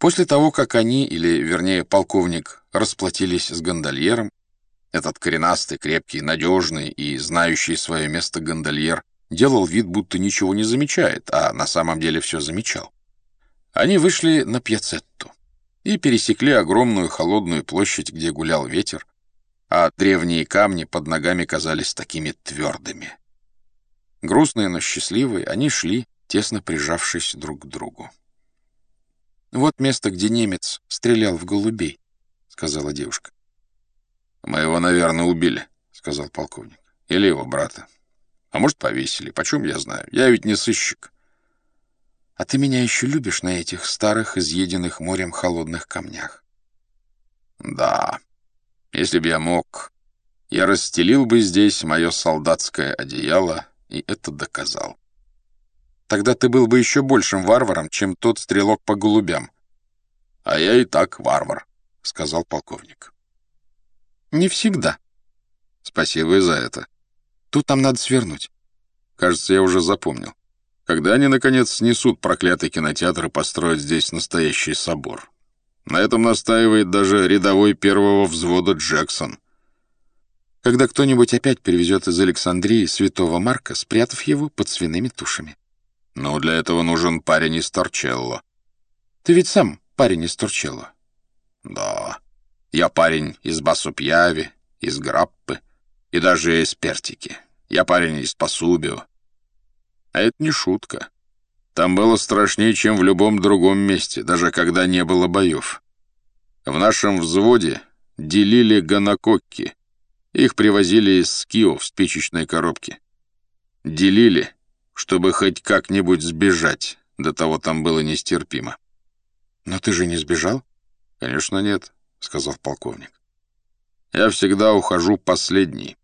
После того, как они, или, вернее, полковник, расплатились с гондольером, этот коренастый, крепкий, надежный и знающий свое место гондольер делал вид, будто ничего не замечает, а на самом деле все замечал. Они вышли на пьяцетту и пересекли огромную холодную площадь, где гулял ветер, а древние камни под ногами казались такими твердыми. Грустные, но счастливые, они шли, тесно прижавшись друг к другу. «Вот место, где немец стрелял в голубей», — сказала девушка. «Мы его, наверное, убили», — сказал полковник. «Или его брата. А может, повесили. Почем я знаю? Я ведь не сыщик». «А ты меня еще любишь на этих старых, изъеденных морем холодных камнях?» «Да», если бы я мог, я расстелил бы здесь мое солдатское одеяло и это доказал. Тогда ты был бы еще большим варваром, чем тот стрелок по голубям. — А я и так варвар, — сказал полковник. — Не всегда. — Спасибо и за это. Тут нам надо свернуть. Кажется, я уже запомнил. Когда они, наконец, снесут проклятый кинотеатр и построят здесь настоящий собор? На этом настаивает даже рядовой первого взвода Джексон. Когда кто-нибудь опять перевезет из Александрии святого Марка, спрятав его под свиными тушами. Но для этого нужен парень из Торчелло. Ты ведь сам парень из Торчелло. Да. Я парень из Басупьяви, из Граппы и даже из Пертики. Я парень из Пасубио. А это не шутка. Там было страшнее, чем в любом другом месте, даже когда не было боев. В нашем взводе делили ганакокки. Их привозили из скио в спичечной коробке. Делили, чтобы хоть как-нибудь сбежать. До того там было нестерпимо. «Но ты же не сбежал?» «Конечно нет», — сказал полковник. «Я всегда ухожу последний.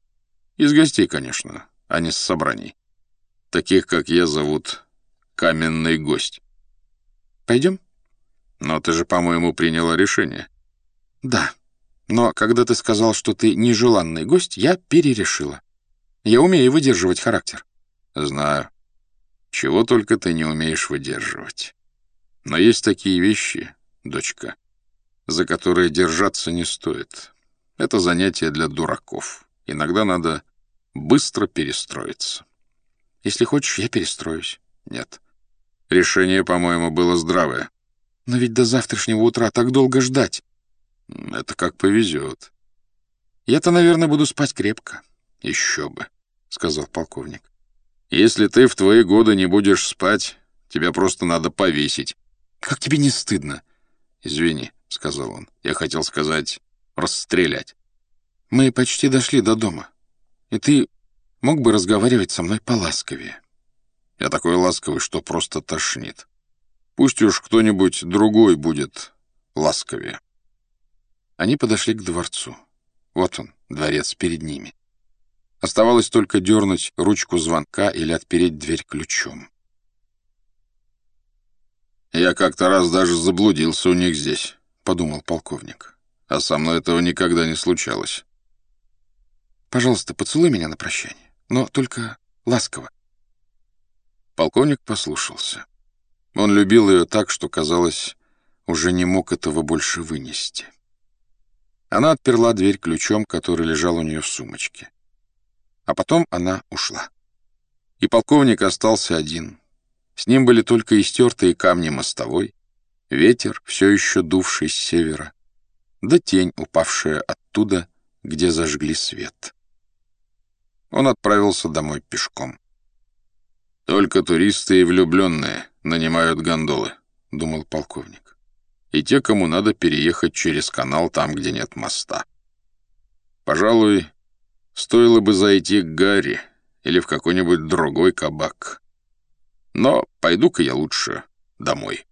Из гостей, конечно, а не с собраний. Таких, как я, зовут каменный гость. Пойдем? Но ты же, по-моему, приняла решение. Да. Но когда ты сказал, что ты нежеланный гость, я перерешила. Я умею выдерживать характер. Знаю. Чего только ты не умеешь выдерживать. Но есть такие вещи, дочка, за которые держаться не стоит. Это занятие для дураков. Иногда надо быстро перестроиться. Если хочешь, я перестроюсь. Нет. Решение, по-моему, было здравое. Но ведь до завтрашнего утра так долго ждать. Это как повезет. Я-то, наверное, буду спать крепко. Еще бы, — сказал полковник. Если ты в твои годы не будешь спать, тебя просто надо повесить. Как тебе не стыдно? Извини, — сказал он. Я хотел сказать расстрелять. Мы почти дошли до дома. И ты мог бы разговаривать со мной поласковее. Я такой ласковый, что просто тошнит. Пусть уж кто-нибудь другой будет ласковее. Они подошли к дворцу. Вот он, дворец перед ними. Оставалось только дернуть ручку звонка или отпереть дверь ключом. «Я как-то раз даже заблудился у них здесь», — подумал полковник. «А со мной этого никогда не случалось». «Пожалуйста, поцелуй меня на прощание, но только ласково. Полковник послушался. Он любил ее так, что, казалось, уже не мог этого больше вынести. Она отперла дверь ключом, который лежал у нее в сумочке. А потом она ушла. И полковник остался один. С ним были только истертые камни мостовой, ветер, все еще дувший с севера, да тень, упавшая оттуда, где зажгли свет. Он отправился домой пешком. «Только туристы и влюбленные нанимают гондолы», — думал полковник. «И те, кому надо переехать через канал там, где нет моста. Пожалуй, стоило бы зайти к Гарри или в какой-нибудь другой кабак. Но пойду-ка я лучше домой».